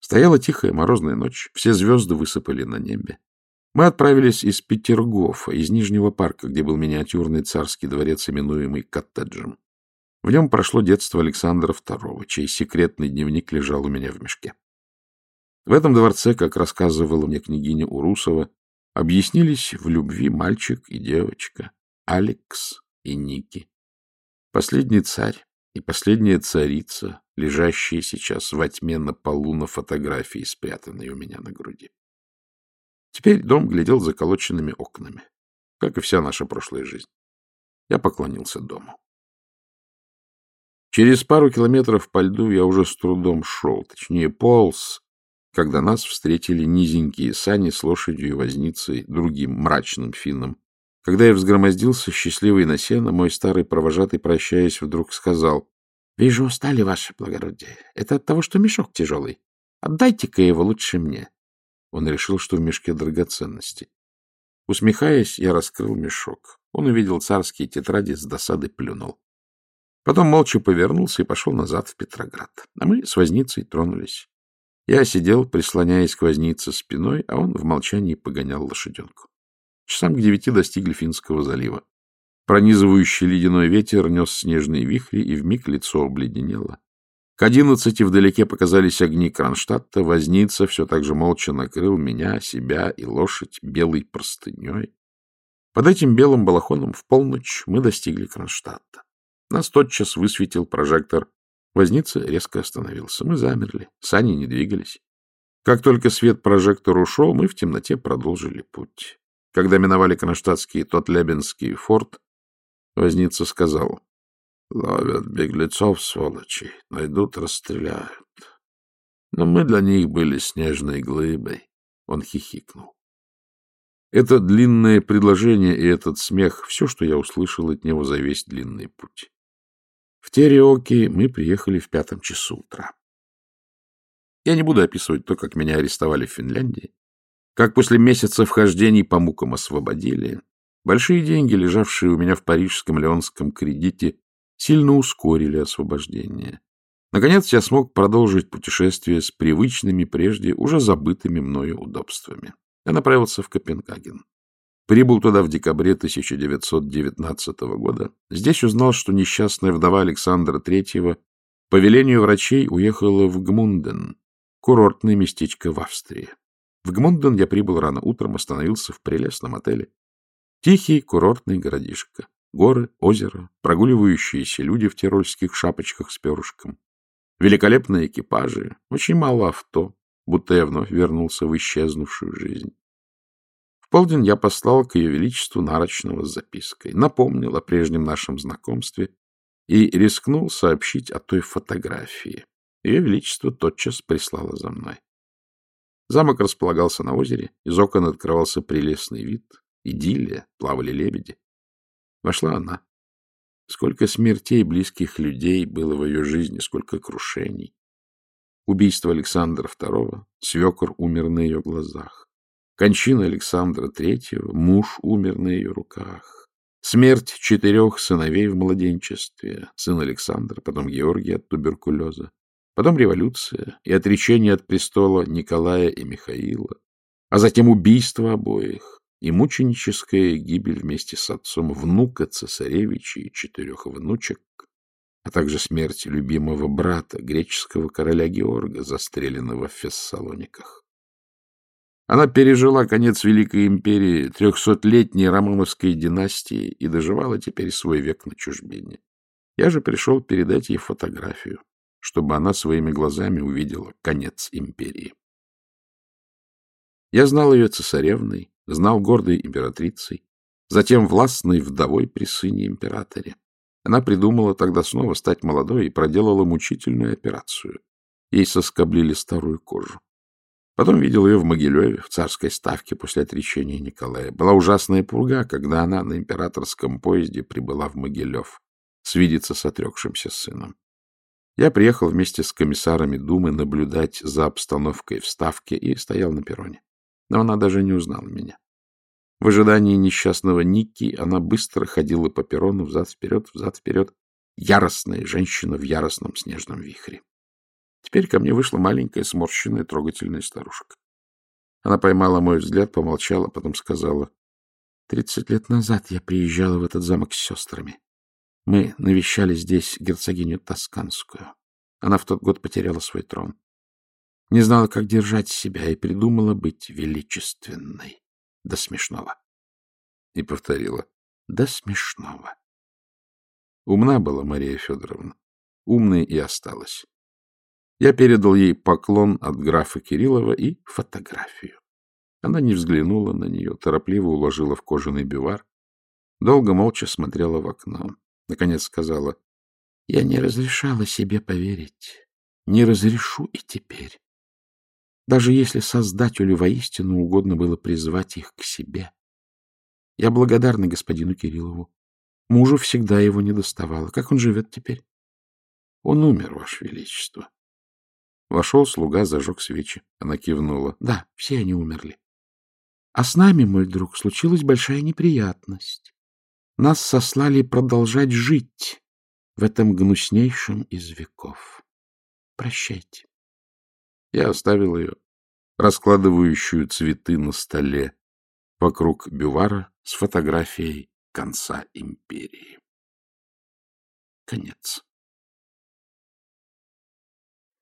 Стояла тихая морозная ночь, все звезды высыпали на небе. Мы отправились из Петергофа, из Нижнего парка, где был миниатюрный царский дворец, именуемый коттеджем. В нем прошло детство Александра II, чей секретный дневник лежал у меня в мешке. В этом дворце, как рассказывала мне княгиня Урусова, объяснились в любви мальчик и девочка, Алекс и Ники. Последний царь и последняя царица, лежащие сейчас во тьме на полу на фотографии, спрятанной у меня на груди. Теперь дом глядел заколоченными окнами, как и вся наша прошлая жизнь. Я поклонился дому. Через пару километров по льду я уже с трудом шел, точнее полз, когда нас встретили низенькие сани с лошадью и возницей, другим мрачным финном. Когда я взгромоздился, счастливый на сено, мой старый провожатый, прощаясь, вдруг сказал, — Вижу, устали, ваше благородие. Это от того, что мешок тяжелый. Отдайте-ка его лучше мне. Он решил, что в мешке драгоценности. Усмехаясь, я раскрыл мешок. Он увидел царские тетради, с досады плюнул. Потом молча повернулся и пошел назад в Петроград. А мы с возницей тронулись. Я сидел, прислоняясь к вознице спиной, а он в молчании погонял лошаденку. Часам к девяти достигли Финского залива. Пронизывающий ледяной ветер нес снежные вихри, и вмиг лицо обледенело. К одиннадцати вдалеке показались огни Кронштадта, возница все так же молча накрыл меня, себя и лошадь белой простыней. Под этим белым балахоном в полночь мы достигли Кронштадта. Нас тотчас высветил прожектор. Возница резко остановился. Мы замерли. Сани не двигались. Как только свет прожектора ушел, мы в темноте продолжили путь. Когда миновали Кронштадтский Тотлебенский форт, Возница сказал, — Ловят беглецов, сволочи, найдут, расстреляют. Но мы для них были снежной глыбой. Он хихикнул. Это длинное предложение и этот смех — все, что я услышал от него за весь длинный путь. В Тереоке мы приехали в пятом часу утра. Я не буду описывать то, как меня арестовали в Финляндии, как после месяца вхождений по мукам освободили. Большие деньги, лежавшие у меня в парижском леонском кредите, сильно ускорили освобождение. Наконец я смог продолжить путешествие с привычными прежде уже забытыми мною удобствами. Я направился в Копенгаген. Прибыл туда в декабре 1919 года. Здесь узнал, что несчастная вдова Александра III по велению врачей уехала в Гмунден, курортное местечко в Австрии. В Гмунден я прибыл рано утром, остановился в прелестном отеле. Тихий курортный городишко. Горы, озеро, прогуливающиеся люди в тирольских шапочках с перышком. Великолепные экипажи, очень мало авто, будто я вновь вернулся в исчезнувшую жизнь. В полдень я послал к ее величеству нарочного с запиской, напомнил о прежнем нашем знакомстве и рискнул сообщить о той фотографии. Ее величество тотчас прислало за мной. Замок располагался на озере, из окон открывался прелестный вид, идиллия, плавали лебеди. Вошла она. Сколько смертей близких людей было в ее жизни, сколько крушений. Убийство Александра II, свекор умер на ее глазах. Кончина Александра Третьего, муж умер на ее руках. Смерть четырех сыновей в младенчестве, сын Александра, потом Георгий от туберкулеза, потом революция и отречение от престола Николая и Михаила, а затем убийство обоих и мученическая гибель вместе с отцом внука цесаревича и четырех внучек, а также смерть любимого брата, греческого короля Георга, застреленного в Фессалониках. Она пережила конец Великой империи, трехсотлетней Романовской династии и доживала теперь свой век на чужбине. Я же пришел передать ей фотографию, чтобы она своими глазами увидела конец империи. Я знал ее цесаревной, знал гордой императрицей, затем властной вдовой при сыне императоре. Она придумала тогда снова стать молодой и проделала мучительную операцию. Ей соскоблили старую кожу. Потом видел ее в Могилеве, в царской ставке после отречения Николая. Была ужасная пурга, когда она на императорском поезде прибыла в Могилев свидеться с отрекшимся сыном. Я приехал вместе с комиссарами Думы наблюдать за обстановкой в ставке и стоял на перроне. Но она даже не узнала меня. В ожидании несчастного Ники она быстро ходила по перрону взад-вперед, взад-вперед. Яростная женщина в яростном снежном вихре. Теперь ко мне вышла маленькая, сморщенная, трогательная старушка. Она поймала мой взгляд, помолчала, потом сказала, «Тридцать лет назад я приезжала в этот замок с сестрами. Мы навещали здесь герцогиню Тосканскую. Она в тот год потеряла свой трон. Не знала, как держать себя, и придумала быть величественной. До смешного. И повторила. До смешного. Умна была Мария Федоровна. Умной и осталась. Я передал ей поклон от графа Кириллова и фотографию. Она не взглянула на нее, торопливо уложила в кожаный бивар, долго молча смотрела в окно. Наконец сказала, — Я не разрешала себе поверить. Не разрешу и теперь. Даже если Создателю воистину угодно было призвать их к себе. Я благодарна господину Кириллову. Мужу всегда его не доставало. Как он живет теперь? Он умер, Ваше Величество. Вошел слуга, зажег свечи. Она кивнула. Да, все они умерли. А с нами, мой друг, случилась большая неприятность. Нас сослали продолжать жить в этом гнуснейшем из веков. Прощайте. Я оставил ее, раскладывающую цветы на столе, вокруг бювара с фотографией конца империи. Конец.